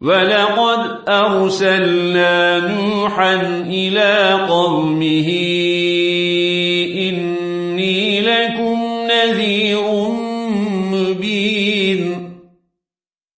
ولقد أرسلنا نوحا إلى قومه إني لكم نذير مبين